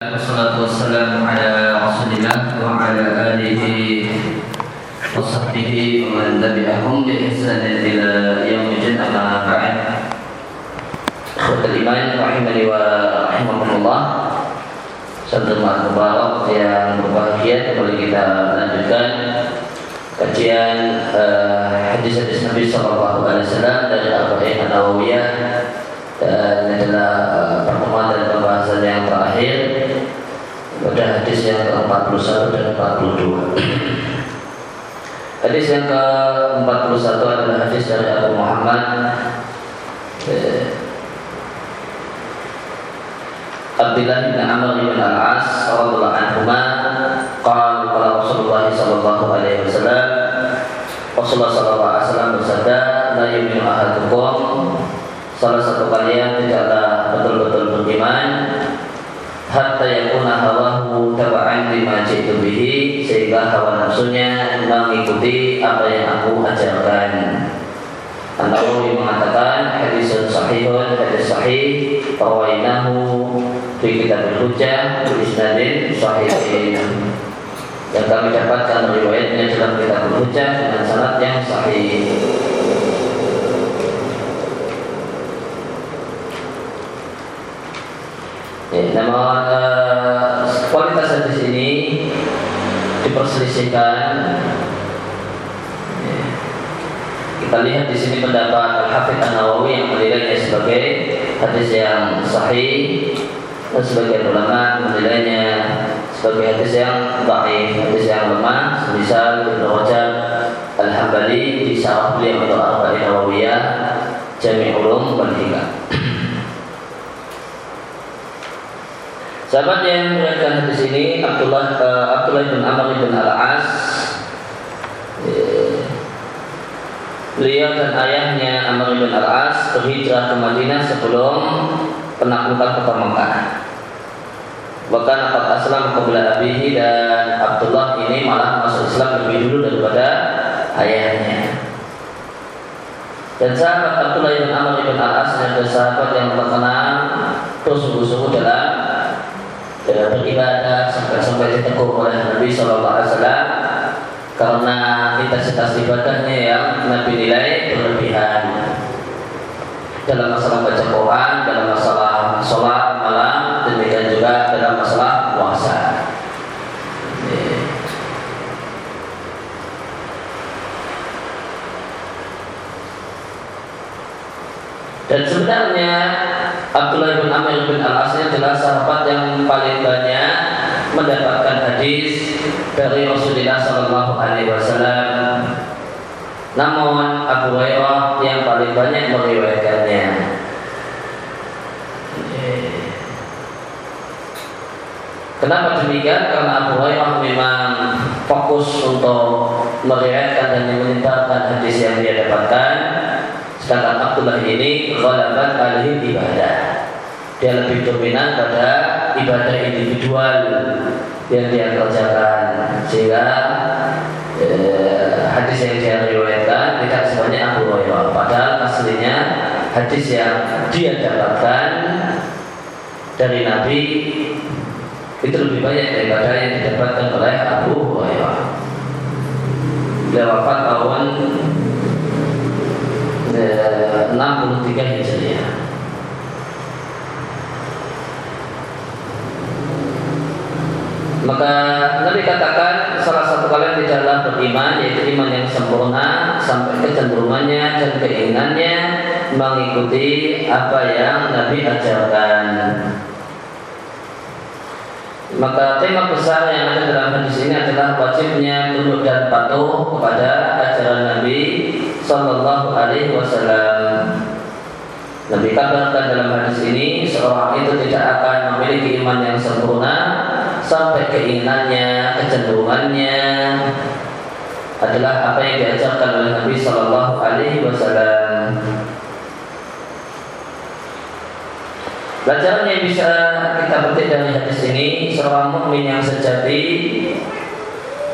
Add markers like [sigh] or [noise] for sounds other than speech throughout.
Wassalatu wassalamu ala. Satu mubarak yang berbahagia kembali kita lanjutkan kajian hadis-hadis Nabi sallallahu alaihi wasallam dari Arba'in An-Nawawiyah. Dan adalah uh, pertemuan dan pembahasan yang pada hadis yang ke-41 dan 42 Hadis yang ke-41 adalah hadis dari Abu Muhammad eh, Abdullah bin Amr bin Al-As radhiyallahu anhu qala qala Rasulullah sallallahu alaihi wasallam Rasulullah sallallahu alaihi wasallam bersabda la yu'minu ahadukum. Salah satu kalian tidaklah betul-betul beriman hatta yakuna hawahu taba'an lima jitu bihi sehingga hawa nafsunya mengikuti apa yang aku ajarkan. An-Nawawi mengatakan hadis sahihun hadis sahih rawainahu fi kitab al-hujjah isnadin sahihin. Yang kami dapatkan riwayatnya dalam kitab al-hujjah dengan sanad yang sahih. Ya, kualitas hadis ini diperselisihkan. Kita lihat di sini pendapat Al-Hafidh An-Nawawi yang menilainya sebagai hadis yang sahih dan sebagian ulama menilainya sebagai hadis yang baik, hadis yang lemah. Misal Ibnu Rajab Al-Hambali di syarah beliau untuk Arba'in Nawawiyah Jami' Ulum wal Hikam. Sahabat yang meriwayatkan hadis ini Abdullah uh, Abdullah bin Amr bin Al-As eh, Beliau dan ayahnya Amr bin Al-As berhijrah ke Madinah sebelum penaklukan kota Mekah. Bahkan Abad Aslam kebelah abihi dan Abdullah ini malah masuk Islam lebih dulu daripada ayahnya. Dan sahabat Abdullah bin Amr bin Al-As adalah sahabat yang terkenal terus sungguh-sungguh dalam dalam beribadah sampai-sampai ditegur oleh Nabi Shallallahu Alaihi Wasallam karena intensitas ibadahnya yang Nabi nilai berlebihan dalam masalah baca Quran, dalam masalah sholat malam, demikian juga dalam masalah puasa. Dan sebenarnya Abdullah bin Amir bin Al-As adalah sahabat yang paling banyak mendapatkan hadis dari Rasulullah Shallallahu Alaihi Wasallam. Namun Abu Hurairah yang paling banyak meriwayatkannya. Kenapa demikian? Karena Abu Hurairah memang fokus untuk meriwayatkan dan menyebarkan hadis yang dia dapatkan Sedangkan Abdullah ini Ghalabat alih ibadah Dia lebih dominan pada ibadah individual Yang dia kerjakan. Sehingga eh, hadis yang dia riwayatkan Tidak sebanyak Abu Hurairah. Padahal aslinya hadis yang dia dapatkan Dari Nabi Itu lebih banyak daripada yang didapatkan oleh Abu Hurairah. Beliau wafat tahun 63 Hijriah. Maka Nabi katakan salah satu kalian tidaklah beriman yaitu iman yang sempurna sampai kecenderungannya dan keinginannya mengikuti apa yang Nabi ajarkan. Maka tema besar yang ada dalam hadis ini adalah wajibnya tunduk dan patuh kepada ajaran Nabi Sallallahu Alaihi Wasallam. Nabi kabarkan dalam hadis ini seorang itu tidak akan memiliki iman yang sempurna sampai keinginannya, kecenderungannya adalah apa yang diajarkan oleh Nabi Sallallahu Alaihi Wasallam. Pelajaran yang bisa kita petik dari hadis ini seorang mukmin yang sejati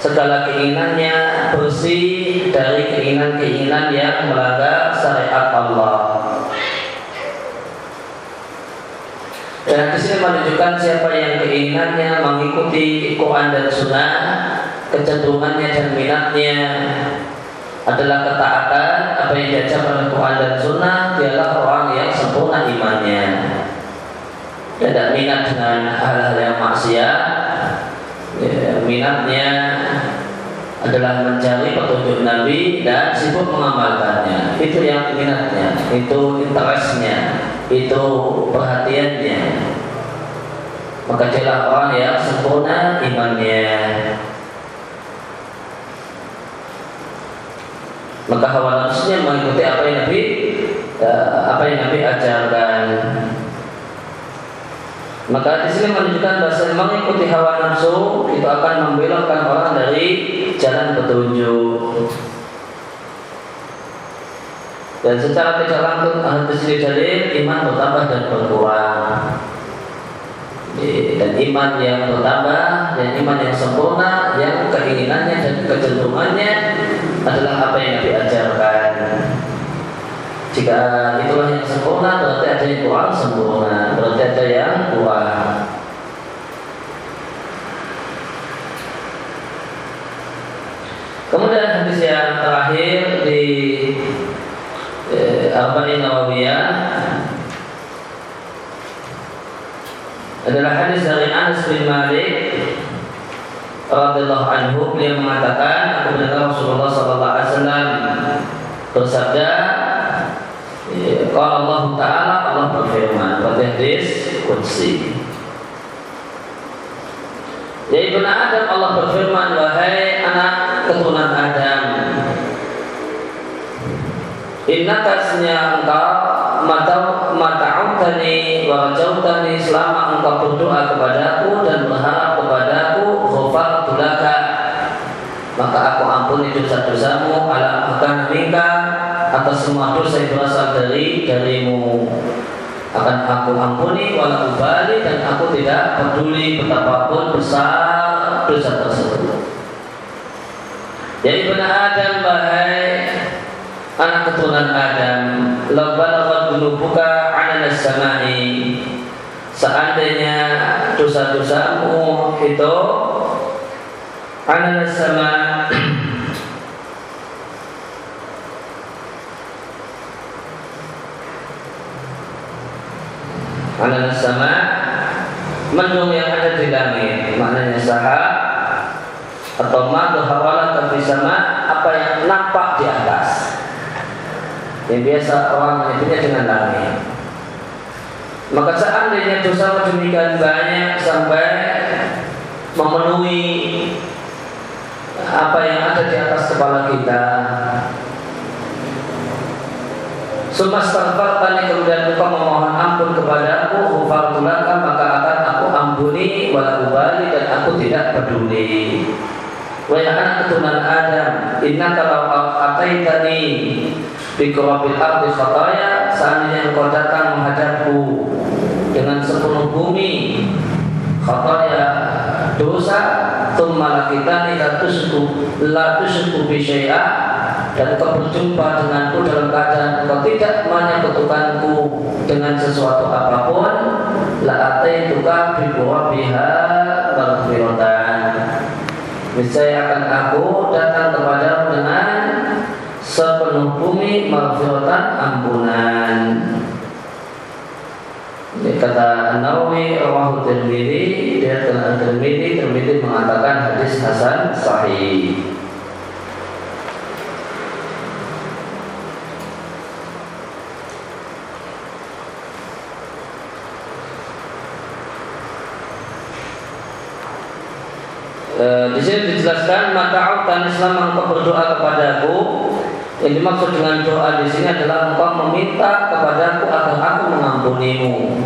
segala keinginannya bersih dari keinginan-keinginan yang melanggar syariat Allah. Dan di sini menunjukkan siapa yang keinginannya mengikuti Quran dan Sunnah, kecenderungannya dan minatnya adalah ketaatan apa yang diajarkan oleh Quran dan Sunnah dialah orang yang sempurna imannya. Tidak minat dengan hal-hal yang maksiat ya, minatnya adalah mencari petunjuk Nabi dan sibuk mengamalkannya. Itu yang minatnya itu interestnya itu perhatiannya. Maka dialah orang yang sempurna imannya. Maka hawa nafsunya mengikuti apa yang Nabi uh, apa yang Nabi ajarkan. Maka di sini menunjukkan bahwa mengikuti hawa nafsu itu akan membelokkan orang dari jalan petunjuk. Dan secara tidak langsung ini dalil iman bertambah dan berkurang. Dan iman yang bertambah dan iman yang sempurna yang keinginannya dan kecenderungannya adalah apa yang diajarkan. Jika itulah yang sempurna berarti ada yang kurang sempurna, berarti ada yang kurang. Kemudian hadis yang terakhir Arba'in Nawawiyah adalah hadis dari Anas bin Malik radhiyallahu anhu. Beliau mengatakan aku mendengar Rasulullah sallallahu alaihi wasallam bersabda kalau Allah Ta'ala Allah berfirman pada hadis Qudsi. Ya Ibn Adam Allah berfirman Wahai anak keturunan Adam Inna kasnya engkau mata'utani wa rajautani selama engkau berdoa kepadaku dan berharap kepadaku khufar tulaka maka aku ampuni dosa-dosamu ala akan minka atas semua dosa yang berasal dari darimu akan aku ampuni walau ubali dan aku tidak peduli betapapun besar dosa tersebut. Jadi benar Adam bahai anak keturunan Adam lebalawat dulu buka ananas samai. Seandainya dosa-dosamu itu ananas sama Ala sama mendung yang ada di langit maknanya sahab atau ma hawala tapi sama apa yang nampak di atas yang biasa orang menyebutnya dengan langit. Maka seandainya dosa demikian banyak sampai memenuhi apa yang ada di atas kepala kita. Sumastaghfartani kemudian engkau memohon ampun kepadaku Hufartulaka maka akan aku ampuni Wala ubali dan aku tidak peduli. Wahai anak keturunan Adam Inna kalau ataitani Bikurabil arti khataya Seandainya engkau datang menghadapku Dengan sepenuh bumi Khataya dosa Tumma lakitani la tusku La tusku bisyai'ah dan kau berjumpa denganku dalam keadaan kau tidak menyekutukanku dengan sesuatu apa pun la ataituka bi biha maghfiratan Niscaya akan aku datang kepadamu bumi maghfiratan ampunan. Ini kata Nawawi rawahu Tirmidzi dia telah Tirmidzi Tirmidzi mengatakan hadis hasan sahih. e, di sini dijelaskan maka dan Islam engkau berdoa kepadaku yang dimaksud dengan doa di sini adalah engkau meminta kepadaku agar aku mengampunimu.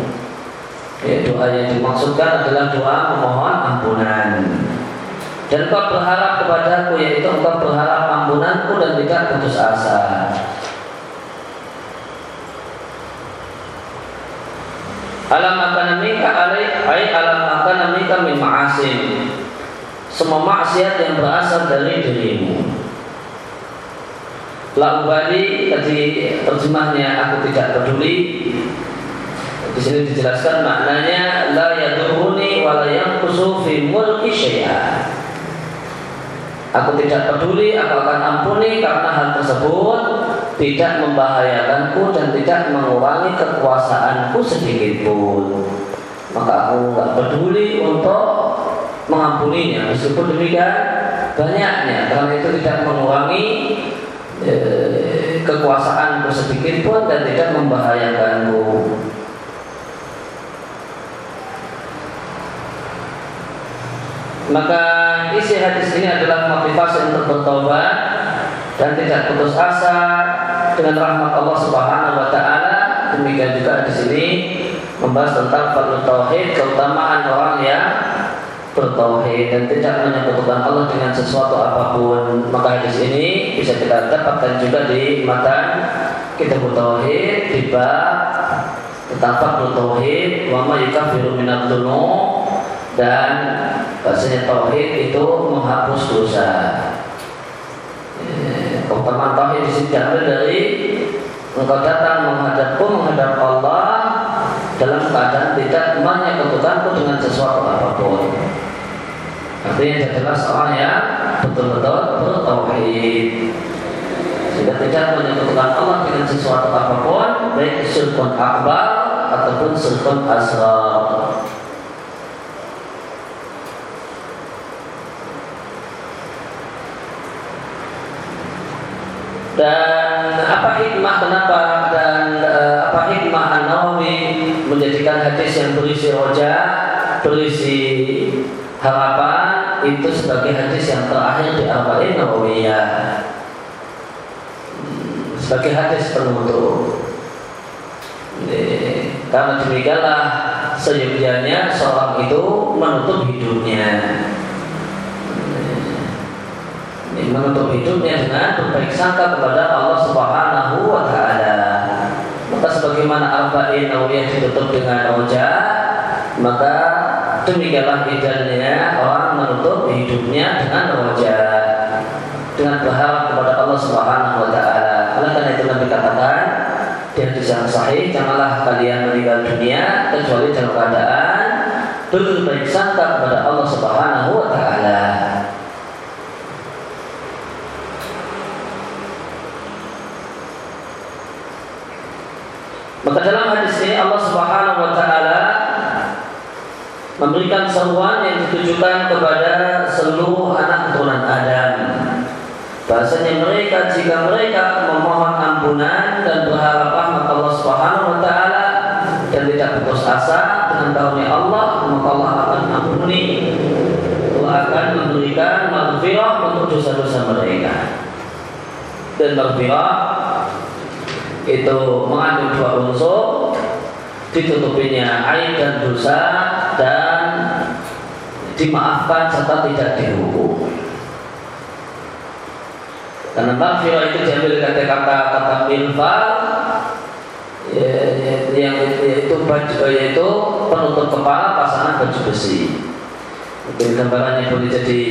Ya, doa yang dimaksudkan adalah doa memohon ampunan. Dan engkau berharap kepadaku yaitu engkau berharap ampunanku dan tidak putus asa. Alam akan mika alai alam akan mika min ma'asim semua maksiat yang berasal dari dirimu. Lalu bali tadi terjemahnya aku tidak peduli Di sini dijelaskan maknanya la yaduruni wa la yanqusu fi mulki syai'a. Aku tidak peduli, aku akan ampuni karena hal tersebut tidak membahayakanku dan tidak mengurangi kekuasaanku sedikit pun. Maka aku nggak peduli untuk mengampuninya meskipun demikian banyaknya karena itu tidak mengurangi eh, kekuasaanku sedikit pun dan tidak membahayakanku. Maka isi hadis ini adalah motivasi untuk bertobat dan tidak putus asa dengan rahmat Allah Subhanahu wa taala. Demikian juga di sini membahas tentang fardhu tauhid, keutamaan orang yang bertauhid dan tidak menyebutkan Allah dengan sesuatu apa pun. Maka hadis ini bisa kita dapatkan juga di mata kitab tauhid di bab tentang fardhu tauhid wa minadz dan bahasanya tauhid itu menghapus dosa. Eh, keutamaan tauhid di sini diambil dari engkau datang menghadapku menghadap Allah dalam keadaan tidak menyekutukanku dengan sesuatu apa pun. Artinya adalah seorang yang betul-betul bertauhid sehingga tidak menyekutukan Allah dengan sesuatu apa pun baik syirkun akbar ataupun syirkun asrar. Dan apa hikmah kenapa dan e, apa hikmah An-Nawawi menjadikan hadis yang berisi roja, berisi harapan itu sebagai hadis yang terakhir di Arba'in Nawawiyah sebagai hadis penutup. Karena demikianlah seyogianya seorang itu menutup hidupnya menutup hidupnya dengan berbaik sangka kepada Allah Subhanahu wa taala. Maka sebagaimana arba'in nawiyah ditutup dengan roja, maka demikianlah idealnya orang menutup hidupnya dengan roja dengan berharap kepada Allah Subhanahu wa taala. Oleh karena itu Nabi katakan di hadis sahih, janganlah kalian meninggal dunia kecuali dalam keadaan berbaik sangka kepada Allah Subhanahu wa taala. Maka dalam hadis ini Allah Subhanahu wa taala memberikan seruan yang ditujukan kepada seluruh anak keturunan Adam. Bahasanya mereka jika mereka memohon ampunan dan berharap rahmat Allah Subhanahu wa taala dan tidak putus asa dengan karunia Allah, maka Allah akan ampuni. Allah akan memberikan maghfirah untuk dosa-dosa mereka. Dan maghfirah itu mengandung dua unsur ditutupinya aib dan dosa dan dimaafkan serta tidak dihukum. Karena maghfirah itu diambil kata-kata kata milfal ya, ya, yang itu baju yaitu penutup kepala pasangan baju besi. Mungkin gambarannya boleh jadi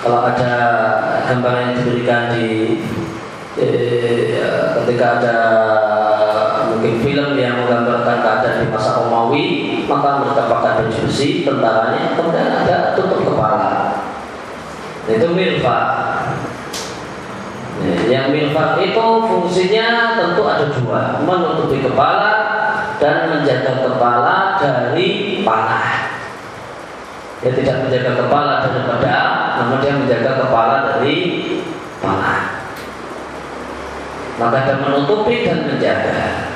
kalau ada gambaran yang diberikan di Eh, ketika ada mungkin film yang menggambarkan keadaan di masa Romawi maka mereka pakai tentaranya kemudian ada tutup kepala. Itu milfa yang milfa itu fungsinya tentu ada dua. Menutupi kepala dan menjaga kepala dari panah. Dia tidak menjaga kepala dari pedang namun dia menjaga kepala dari panah. Maka dia menutupi dan menjaga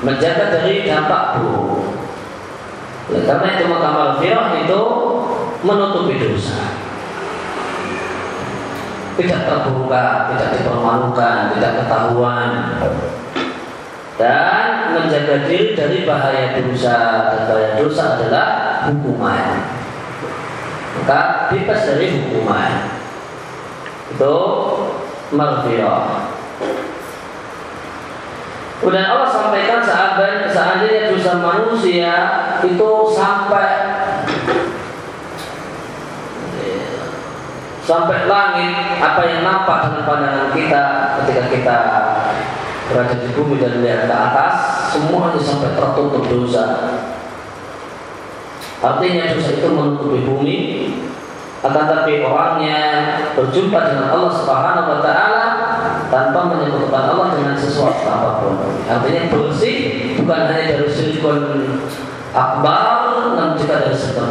menjaga dari dampak buruk. Oleh karena itu maka maghfirah itu menutupi dosa. Tidak terbuka, tidak dipermalukan, tidak ketahuan. Dan menjaga diri dari bahaya dosa dan bahaya dosa adalah hukuman. Maka bebas dari hukuman. Itu maghfirah Kemudian Allah sampaikan seandainya dosa manusia itu sampai sampai langit apa yang nampak dengan pandangan kita ketika kita berada di bumi dan melihat ke atas semuanya sampai tertutup dosa. Artinya dosa itu menutupi bumi akan tapi orangnya berjumpa dengan Allah Subhanahu wa taala tanpa menyebutkan Allah dengan sesuatu apa pun. Artinya bersih bukan hanya dari syirkun akbar namun juga dari syirkun.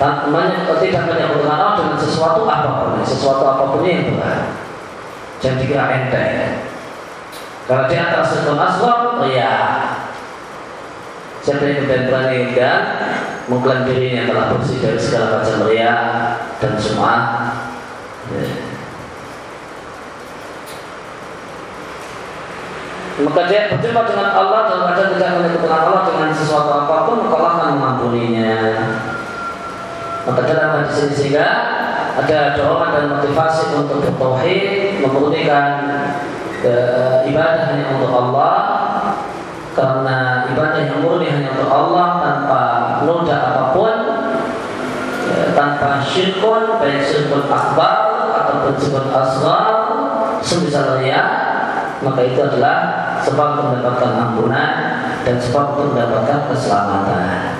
Tanpa tidak menyebutkan Allah dengan sesuatu apa pun, sesuatu apa pun yang berat. Jangan dikira enteng. Kalau di antara syirkun asghar, oh ya Siapa yang berani dan mengklaim dirinya telah bersih dari segala macam ria dan semua. Maka dia berjumpa dengan Allah dan ada tidak menyebutkan Allah dengan sesuatu apa pun maka Allah akan mengampuninya. Maka dalam hadis ini sehingga ada dorongan dan motivasi untuk bertauhid memurnikan e, ibadah hanya untuk Allah. Karena ibadah yang murni hanya untuk Allah tanpa noda apa pun ya, tanpa syirkun baik syirkun akbar ataupun syirkun asghar semisal ya maka itu adalah sebab untuk mendapatkan ampunan dan sebab untuk mendapatkan keselamatan.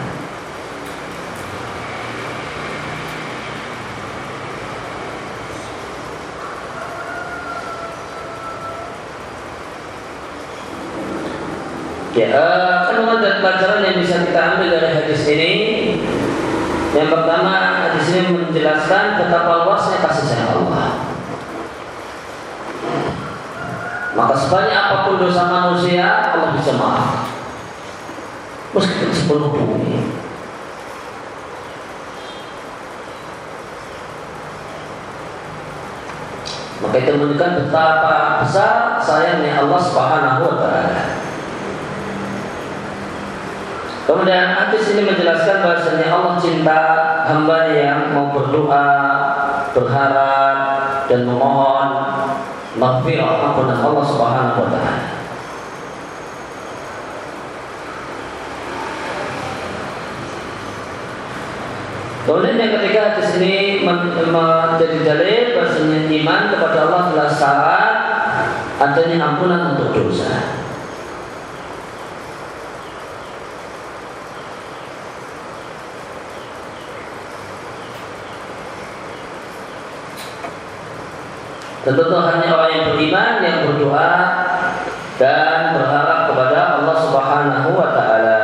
Ya, uh, kandungan dan pelajaran yang bisa kita ambil dari hadis ini Yang pertama, hadis ini menjelaskan betapa luasnya kasih sayang Allah. Maka sebanyak apa pun dosa manusia, Allah bisa maaf. Meskipun sepenuh bumi. Maka itu menunjukkan betapa besar sayangnya Allah Subhanahu wa taala. Kemudian hadis ini menjelaskan bahasanya Allah cinta hamba yang mau berdoa, berharap dan memohon maghfirah ampunan Allah Subhanahu wa taala. Kemudian yang ketiga hadis ini menjadi dalil bahasanya iman kepada Allah adalah syarat adanya ampunan untuk dosa. Tentu hanya orang yang beriman yang berdoa dan berharap kepada Allah Subhanahu wa taala.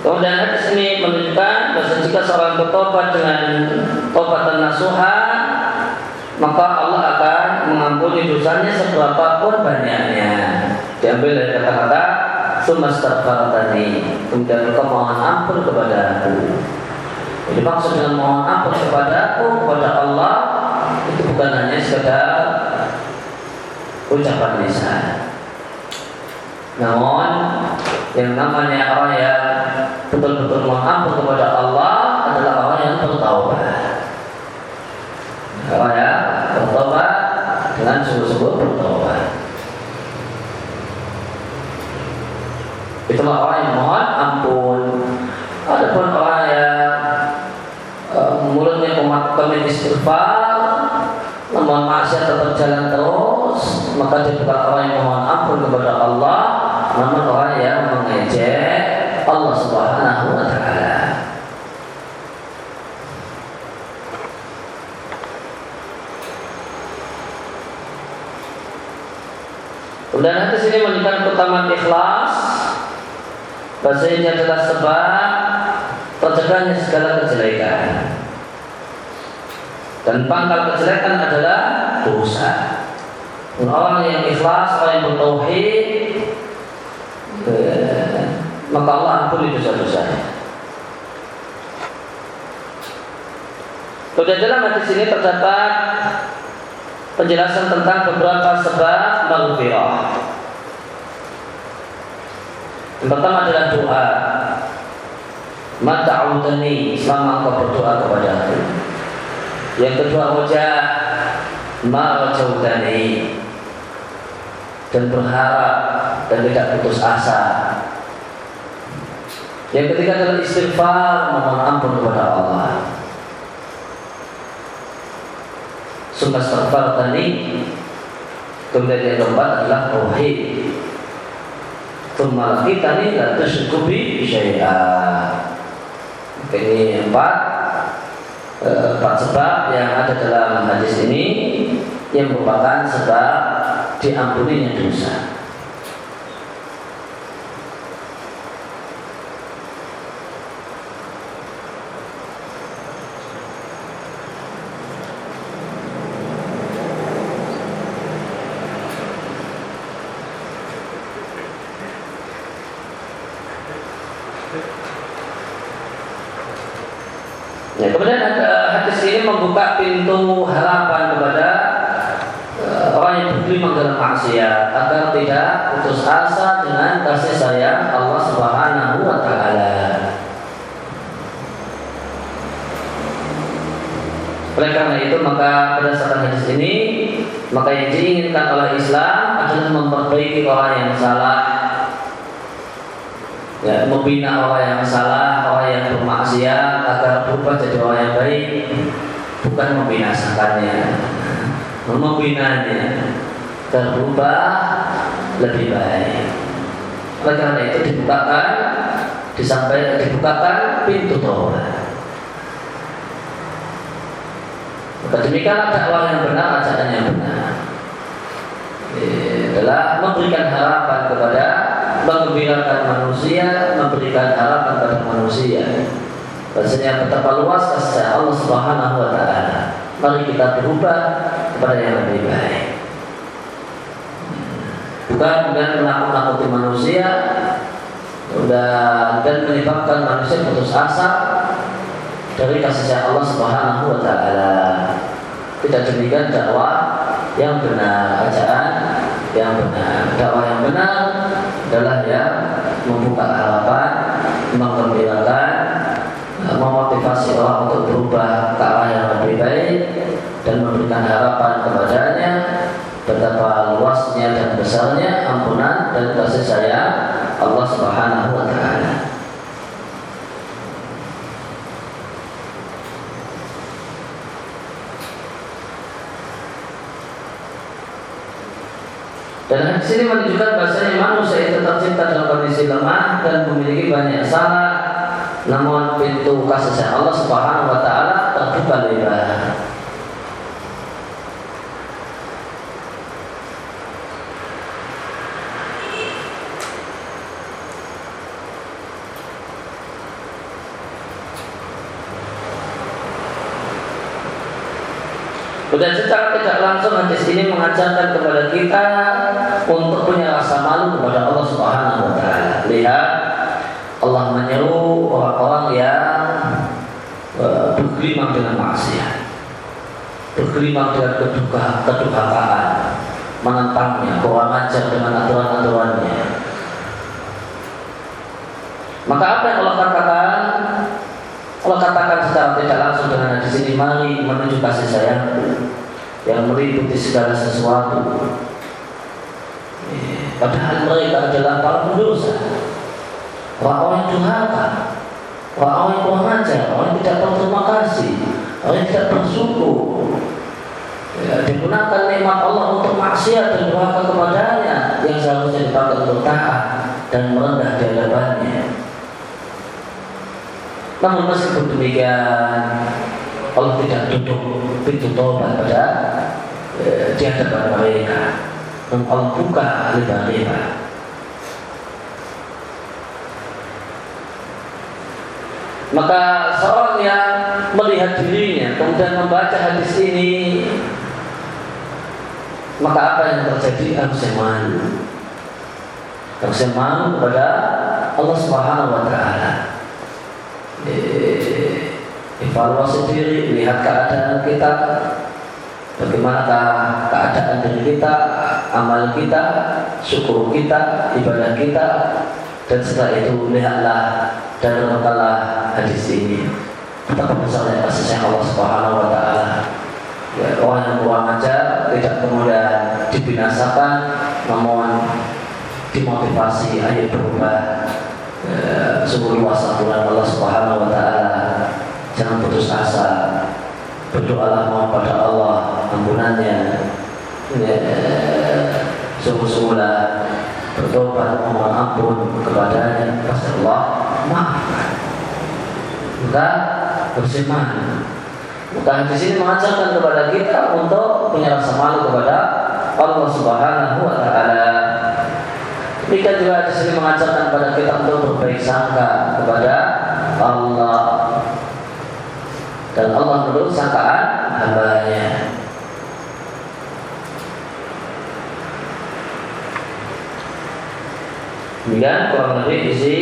Kemudian hadis ini menunjukkan bahwa jika seorang bertobat dengan tobat dan nasuha maka Allah akan mengampuni dosanya seberapa pun banyaknya. Diambil dari kata-kata Sumastaghfaratani Kemudian engkau mohon ampun kepada aku Jadi maksud dengan mohon ampun kepada aku Kepada Allah Itu bukan hanya sekedar Ucapan lisan. Namun Yang namanya orang yang Betul-betul mohon ampun kepada Allah Adalah orang yang bertaubat. Orang yang dengan sungguh-sungguh bertobat. Itulah orang yang mohon ampun. Adapun orang yang uh, mulutnya komit istighfar, namun maksiat tetap jalan terus, maka dia bukan orang yang mohon ampun kepada Allah, namun orang yang mengejek Allah Subhanahu wa taala. Kemudian hadis ini menunjukkan keutamaan ikhlas. Bahasa ini adalah sebab tercegahnya segala kejelekan. Dan pangkal kejelekan adalah dosa. Orang yang ikhlas, orang yang bertauhid, eh, maka Allah ampuni dosa-dosanya. Kemudian dalam hadis ini terdapat penjelasan tentang beberapa sebab maghfirah. Yang pertama adalah doa. Mata'udani selama engkau berdoa kepada aku. Yang kedua wajah Marajautani dan berharap dan tidak putus asa. Yang ketiga adalah istighfar memohon ampun kepada Allah. Sumpah istighfar tadi kemudian yang keempat adalah tauhid. Tsumma kita la tusyriku bi syai'a. Ini empat eh, empat sebab yang ada dalam hadis ini yang merupakan sebab diampuninya dosa. Ya, kemudian ada hadis ini membuka pintu harapan kepada uh, bergelimang dalam maksiat agar tidak putus asa dengan kasih sayang Allah Subhanahu wa taala. Oleh karena itu maka berdasarkan hadis ini maka yang diinginkan oleh Islam adalah memperbaiki orang yang salah ya, membina orang yang salah, orang yang bermaksiat agar berubah jadi orang yang baik, bukan membinasakannya, [laughs] membinanya agar berubah lebih baik. Oleh karena itu dibukakan, disampaikan, dibukakan pintu taubat. Maka demikianlah dakwah yang benar, ajaran yang benar. adalah memberikan harapan kepada mengembirakan manusia, memberikan harapan kepada manusia. Bahasanya betapa luas kasih Allah Subhanahu wa taala. Mari kita berubah kepada yang lebih baik. Bukan dengan menakut-nakuti manusia dan menyebabkan manusia putus asa dari kasih Allah Subhanahu wa taala. Kita demikian dakwah yang benar, ajaran yang benar. Dakwah yang benar adalah yang membuka harapan, mengembirakan, memotivasi orang untuk berubah ke arah yang lebih baik dan memberikan harapan dan besarnya ampunan dan kasih sayang Allah Subhanahu wa taala. Dan di sini menunjukkan bahasanya manusia itu tercipta dalam kondisi lemah dan memiliki banyak salah. Namun pintu kasih sayang Allah Subhanahu wa taala terbuka lebar. Dan secara tidak langsung hadis ini mengajarkan kepada kita untuk punya rasa malu kepada Allah Subhanahu wa taala. Lihat Allah menyeru orang-orang yang uh, bergelimang dengan maksiat. Bergelimang dengan keduka, kedurhakaan, menentangnya, kurang ajar dengan aturan-aturannya. Maka apa yang Allah katakan? Allah katakan secara tidak langsung dengan di sini mari menuju kasih sayang yang meliputi segala sesuatu. Padahal mereka adalah para pendosa, orang-orang yang durhaka, orang-orang yang kurang ajar, orang yang tidak berterima kasih, orang yang tidak bersyukur. Ya, digunakan nikmat Allah untuk maksiat dan durhaka kepadanya yang seharusnya dipakai untuk taat dan merendah di hadapannya. Namun meskipun demikian Allah tidak tutup pintu tobat pada eh, di hadapan mereka. Dan Allah buka lebar-lebar. Maka seorang yang melihat dirinya kemudian membaca hadis ini maka apa yang terjadi harusnya malu harusnya malu kepada Allah Subhanahu Wa Taala evaluasi diri, lihat keadaan kita, bagaimanakah keadaan diri kita, amal kita, syukur kita, ibadah kita, dan setelah itu lihatlah dan renungkanlah hadis ini. Betapa besarnya kasihnya Allah Subhanahu Wa Taala. ya, orang yang kurang ajar tidak kemudian dibinasakan namun dimotivasi ayo berubah ya, sungguh luas Allah Subhanahu wa taala. Jangan putus asa. Berdoalah mohon pada Allah ampunannya. Ya, sungguh-sungguhlah bertobat mohon ampun kepadanya. Pasti Allah maafkan. Bukan bersimpan bukan di sini mengajarkan kepada kita untuk punya rasa malu kepada Allah Subhanahu wa taala Demikian juga di sini mengajarkan kepada kita untuk berbaik sangka kepada Allah dan Allah menurut sangkaan hambanya. Demikian kurang lebih isi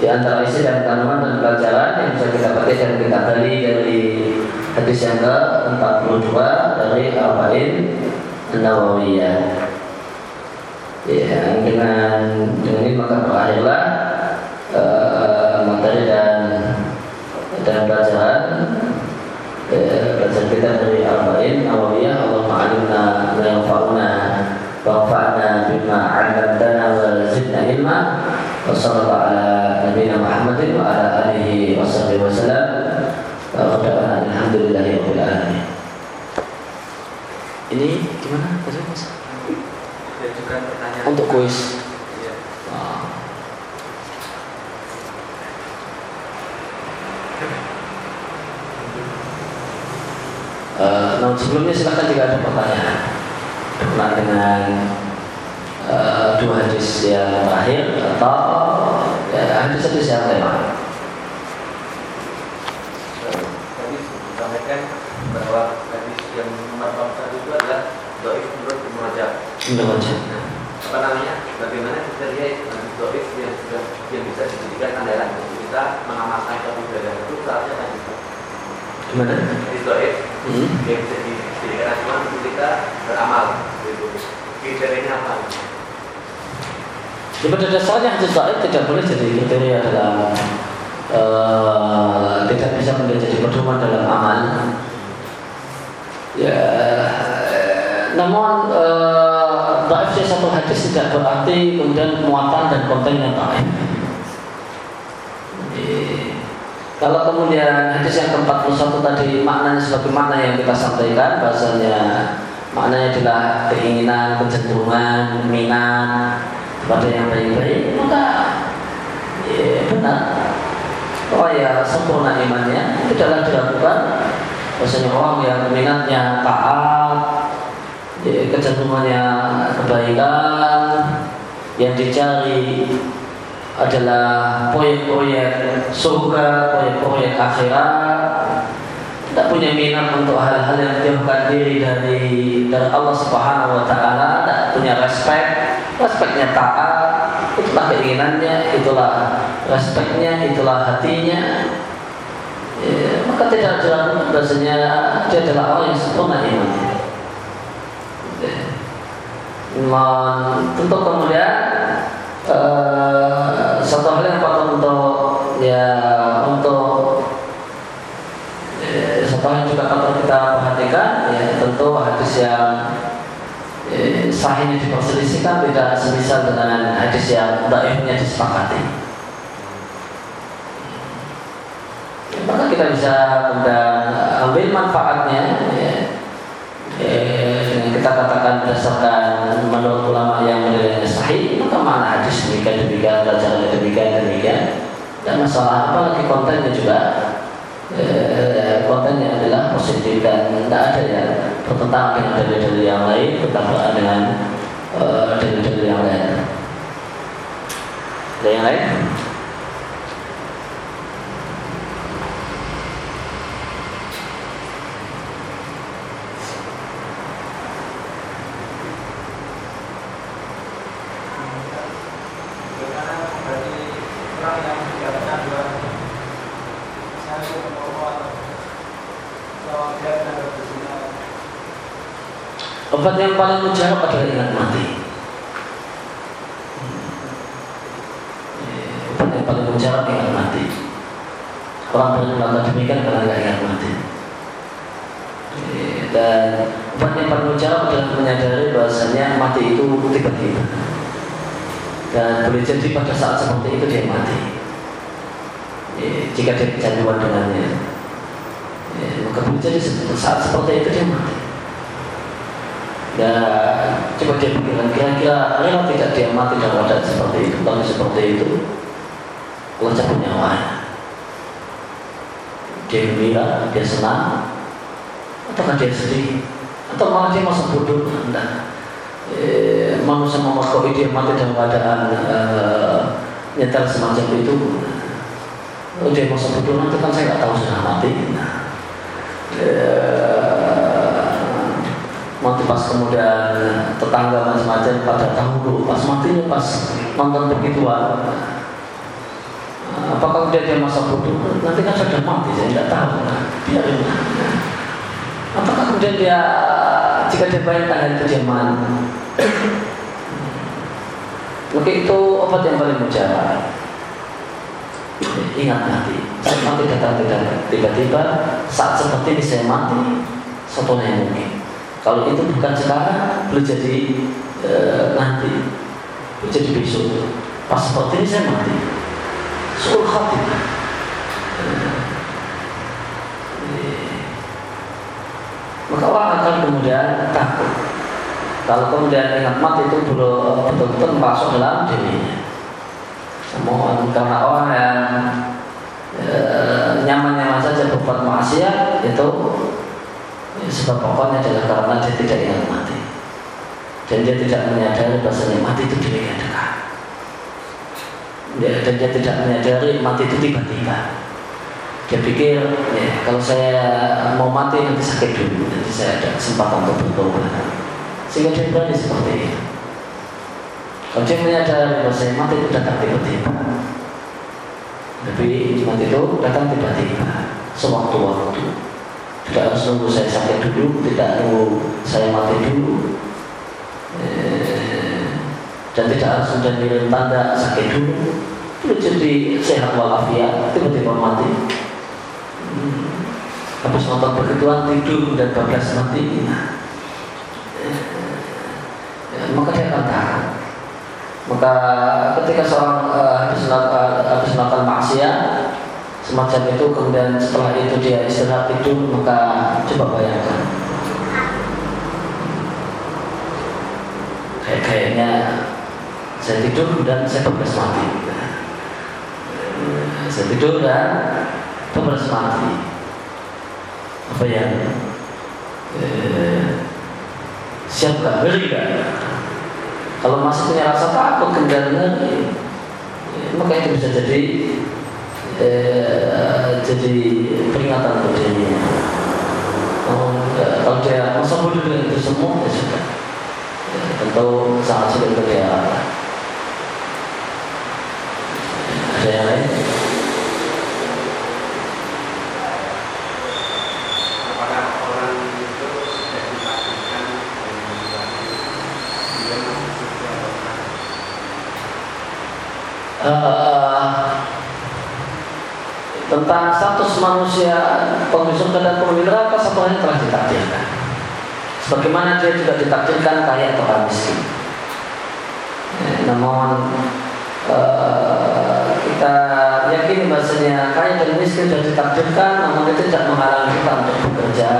di antara isi dan kandungan dan pelajaran yang bisa kita petik dan kita gali dari hadis yang ke-42 dari Al-Fa'in An-Nawawiyah. Ya, dengan dengan ini maka berakhirlah uh, materi dan dan pelajaran uh, pelajaran kita dari Al-Ba'in Nawawiyah Allah ma'alimna wa yanfa'una wa fa'na bima 'allamtana wa zidna ilma wa sallallahu ala nabiyina Muhammadin wa ala alihi wa sahbihi wa sallam wa alhamdulillahi rabbil alamin ini gimana tadi Mas? untuk kuis. Ya. Uh, nah sebelumnya silahkan jika ada pertanyaan. Berkenaan dengan uh, dua hadis yang terakhir atau ya, hadis-hadis yang tema. Tadi disampaikan bahwa hadis yang nomor satu itu adalah doa menurut Ibnu Menurut apa namanya bagaimana kita lihat hadis doif yang sudah yang bisa dijadikan andalan untuk kita mengamalkan kebudayaan itu saatnya kan gimana hadis doif hmm. yang bisa dijadikan acuan untuk kita beramal gitu kriterianya apa Ya, pada dasarnya hadis doif tidak boleh jadi kriteria dalam uh, tidak bisa menjadi pedoman dalam amal. Ya, namun uh, satu hadis tidak berarti kemudian muatan dan kontennya taif. Kalau kemudian hadis yang ke-41 tadi maknanya sebagai makna yang kita sampaikan bahasanya maknanya adalah keinginan, kecenderungan, minat kepada yang baik-baik? Maka ya, benar. Oh ya sempurna imannya. Tidaklah dilakukan. Bahasanya orang yang minatnya taat ya, kecenderungannya kebaikan yang dicari adalah proyek-proyek surga, proyek-proyek akhirat. Tidak punya minat untuk hal-hal yang menjauhkan diri dari dari Allah Subhanahu wa taala, tidak punya respect, respeknya taat, itulah keinginannya, itulah respeknya, itulah hatinya. Ya, maka tidak dilakukan bahasanya dia adalah orang yang sempurna imannya tentu kemudian uh, satu hal yang patut untuk ya untuk ya, satu hal yang juga patut kita perhatikan ya tentu hadis yang ya, sahihnya diperselisihkan tidak semisal dengan hadis yang daifnya disepakati. Maka kita bisa kemudian ambil manfaatnya ya, ya, kita katakan berdasarkan menurut ulama yang menilainya sahih maka mana hadis demikian demikian pelajarannya demikian demikian. Dan masalah apalagi kontennya juga eh, kontennya adalah positif dan tidak ada yang bertentangan dengan dalil-dalil yang lain bertentangan dengan eh, dalil-dalil yang lain. Ada yang lain Obat yang paling mujarab adalah ingat mati. Obat yang paling mujarab ingat mati. Orang banyak melakukan demikian karena tidak ingat mati. dan obat yang paling mujarab adalah menyadari bahasanya mati itu tiba-tiba dan boleh jadi pada saat seperti itu dia mati ya, jika dia kecanduan dengannya ya, maka boleh jadi saat seperti itu dia mati dan coba dia pikirkan kira-kira rela tidak dia mati dalam keadaan seperti itu tapi seperti itu Allah cabut nyawanya dia gembira, dia senang ataukah dia sedih? Atau malah dia masa bodoh? Nah, eh, manusia memakoi dia mati dalam keadaan eh, nyetel semacam itu. Oh, dia masa bodoh nanti kan saya nggak tahu sudah mati. Nah, eh, pas kemudian tetangga macam-macam pada tahu dulu pas matinya pas nonton begituan apakah dia dia masa bodoh? Nanti kan sudah mati saya tidak tahu. Biarin apakah kemudian dia jika dia bayangkan itu dia mati? Maka itu obat yang paling mujarab. Ingat mati saya mati datang tidak tiba-tiba saat seperti ini saya mati satu yang mungkin kalau itu bukan sekarang boleh jadi e, nanti. Boleh jadi besok. Pas seperti ini saya mati. Suul khatimah maka orang akan kemudian takut. Kalau kemudian ingat mati itu betul-betul masuk dalam dirinya. Namun karena orang yang nyaman-nyaman saja berbuat maksiat itu sebab pokoknya adalah karena dia tidak ingat mati. Dan dia tidak menyadari bahasanya mati itu dirinya dekat dia, dan dia tidak menyadari mati itu tiba-tiba. Dia pikir ya, kalau saya mau mati nanti sakit dulu. Nanti saya ada kesempatan untuk bertobat. Sehingga dia berani seperti itu. Kalau dia menyadari bahwa saya mati itu datang tiba-tiba. Tapi mati itu datang tiba-tiba sewaktu-waktu tidak harus nunggu saya sakit dulu tidak nunggu saya mati dulu eh, dan tidak harus sudah tanda sakit dulu itu jadi sehat walafiat tiba-tiba mati hmm. habis nonton begituan tidur dan bablas mati nah. ya, maka dia akan tahan maka ketika seorang uh, habis, uh, habis melakukan maksiat semacam itu kemudian setelah itu dia istirahat tidur maka coba bayangkan. Kayak kayaknya saya tidur dan saya bablas mati saya tidur dan bablas mati apa ya? Eh, siap gak ngeri gak kalau masih punya rasa takut ngeri. Eh, maka itu bisa jadi eh, jadi peringatan untuk dirinya. Oh, kalau dia masa bodoh dengan itu semua ya sudah. Ya, tentu sangat sulit dia ada yang lain apakah orang itu sudah dipastikan dia masuk surga atau neraka? Eh, tentang status manusia penghuni surga dan penghuni neraka satu yang telah ditakdirkan. Sebagaimana dia juga ditakdirkan kaya atau miskin. Eh, namun eh, kita yakin bahasanya kaya dan miskin sudah ditakdirkan, namun itu tidak menghalangi kita untuk bekerja,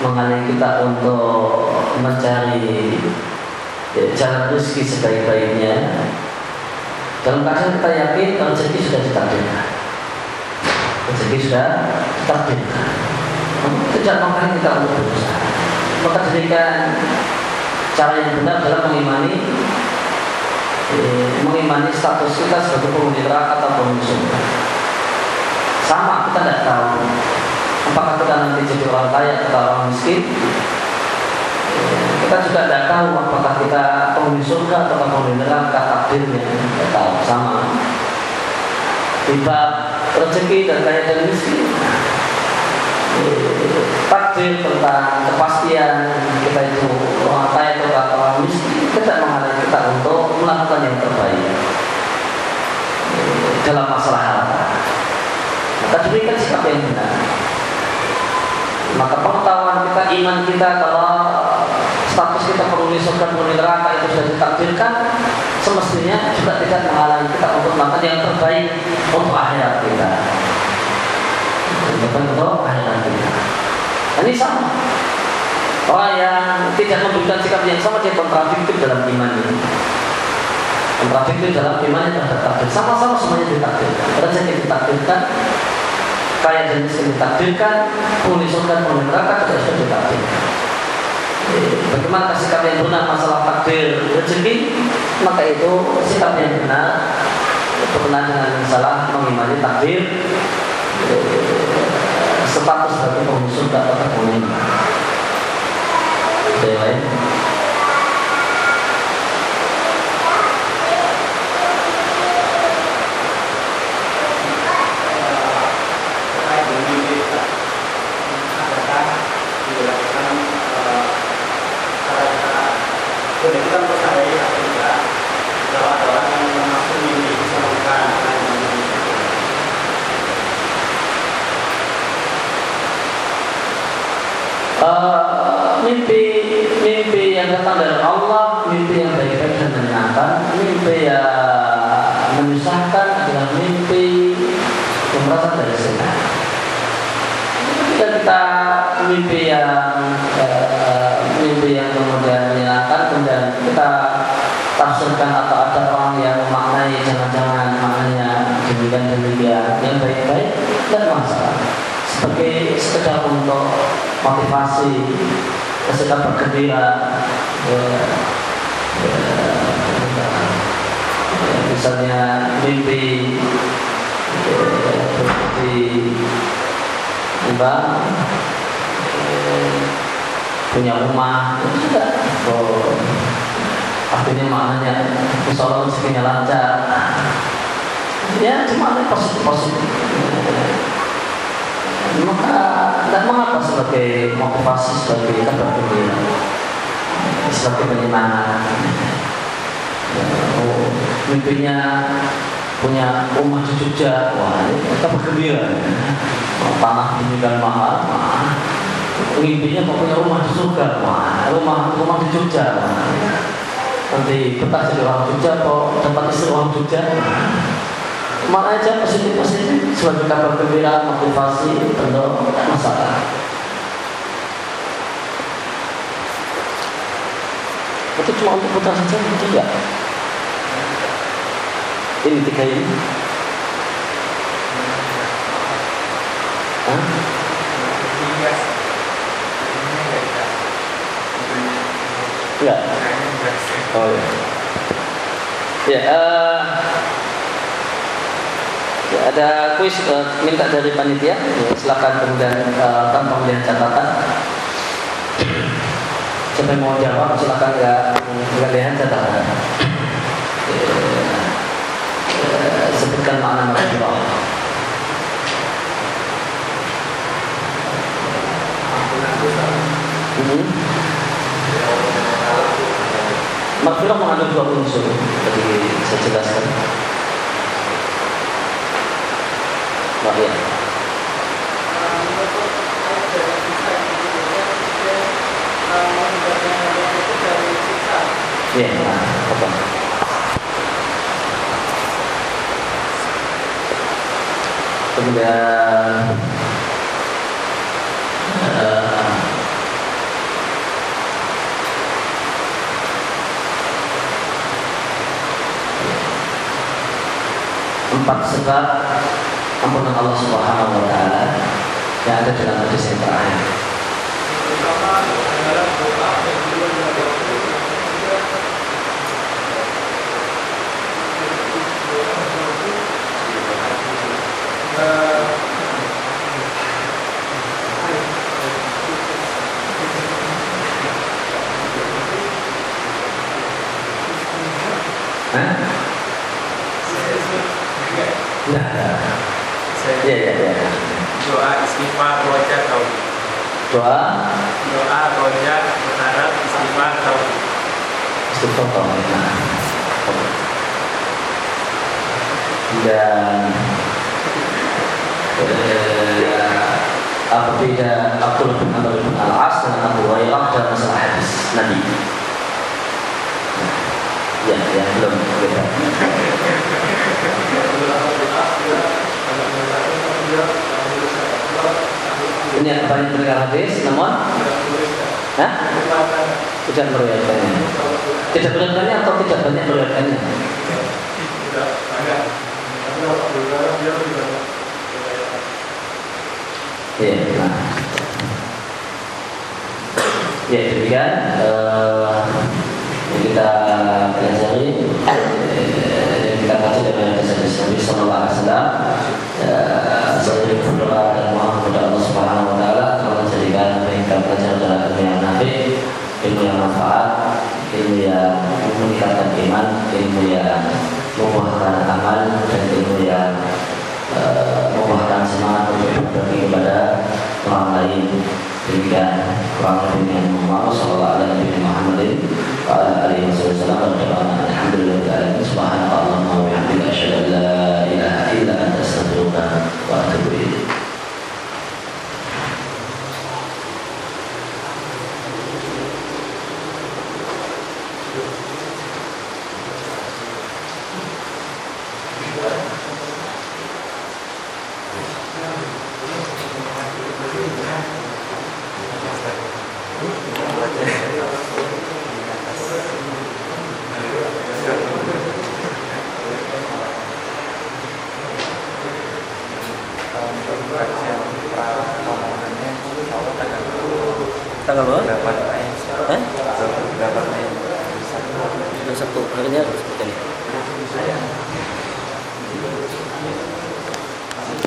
menghalangi kita untuk mencari ya, jalan rezeki sebaik-baiknya. Dalam keadaan kita yakin rezeki sudah ditakdirkan rezeki sudah ditakdirkan. Tidak makanya kita untuk berusaha. Maka jadikan cara yang benar dalam mengimani eh, mengimani status kita sebagai penghuni neraka atau penghuni surga. Sama kita tidak tahu apakah kita nanti jadi orang kaya atau orang miskin. Eh, kita juga tidak tahu apakah kita penghuni surga atau penghuni neraka takdirnya tidak tahu sama. Tiba rezeki dan kaya dan miskin takdir tentang kepastian kita itu orang kaya atau orang miskin tidak menghalangi kita untuk melakukan yang terbaik. Dalam masalah harta. Maka diberikan sikap yang benar. Maka pengetahuan kita iman kita kalau status kita penghuni surga penghuni neraka itu sudah ditakdirkan semestinya juga tidak menghalangi kita untuk melakukan yang terbaik untuk akhirat kita. Bukan untuk akhirat kita. Ini sama. Orang yang tidak memberikan sikap yang sama dia kontradiktif dalam iman ini. Kontradiktif dalam iman yang terhadap sama-sama semuanya ditakdirkan. Rezeki ditakdirkan kaya dan miskin ditakdirkan penghuni surga penghuni neraka juga sudah ditakdirkan bagaimana sikap yang benar masalah takdir rezeki maka itu sikap yang benar berkenaan dengan masalah mengimani takdir status sebagai penghuni surga atau penghuni Ada lain? Uh, mimpi mimpi yang datang dari Allah, mimpi yang baik-baik dan menyenangkan, mimpi yang menyusahkan adalah mimpi yang berasal dari setan. Ketika kita mimpi yang uh, mimpi yang kemudian menyenangkan, kemudian kita tafsirkan atau ada orang yang memaknai jangan-jangan maknanya demikian demikian yang baik-baik dan masalah. Sebagai sekedar untuk motivasi sekedar bergembira ya, ya, ya, misalnya mimpi ya, seperti mbak punya rumah. Oh, artinya maknanya Allah rezekinya lancar. Ya cuma positif positif. Maka dan mengapa sebagai motivasi sebagai kabar gembira sebagai penyemangat. Oh, mimpinya punya rumah di Jogja wah ini kabar gembira tanah dan mahal. wah. Mimpinya kok punya rumah di surga. Rumah rumah di Jogja. Nanti betah jadi orang Jogja kok dapat istri orang Jogja. Mana aja positif positif sebagai kabar gembira motivasi tentu masalah. Itu cuma untuk putar saja enggak ini tiga ini Enggak. Oh ya. Ya, uh, ya ada kuis uh, minta dari panitia. Ya, silakan kemudian uh, tanpa kemudian catatan. Siapa mau jawab silakan nggak lihat catatan. Ya, sebutkan makna makna Hmm. Makfirah mengandung dua unsur Tadi saya jelaskan Mahir Ya, nah, apa? Kemudian empat sebab ampunan Allah Subhanahu wa taala yang ada dalam hadis yang terakhir. Hah? Nah, ya, ya, ya. doa istighfar roja tauhid Doa doa roja berharap istighfar tauhid istighfar tauhid. Nah, dan eh, apabila Abdul bin Amr bin Al-As dengan Abu Hurairah dalam masalah hadis Nabi. Ya, yang belum beda. Ini yang paling pendengar hadis, namun Hah? Tidak meriwayatkannya. Tidak meriwayatkannya atau tidak banyak meriwayatkannya? Ya, nah. Ya, demikian uh, yang kita pelajari eh, yang kita baca dari kisah Nabi Sallallahu Alaihi Wasallam. Ya, saya berdoa dan mohon kepada Allah Subhanahu Wa Taala kalau menjadikan apa yang kita pelajari adalah ilmu yang nabi, ilmu yang manfaat, ilmu yang meningkatkan iman, ilmu yang membuahkan amal dan ilmu yang uh, membuahkan semangat untuk berbagi kepada orang lain demikian kurang lebih yang mau sallallahu alaihi Muhammadin wa ala alihi wasallam wa alhamdulillah subhanallah wa bihamdihi asyhadu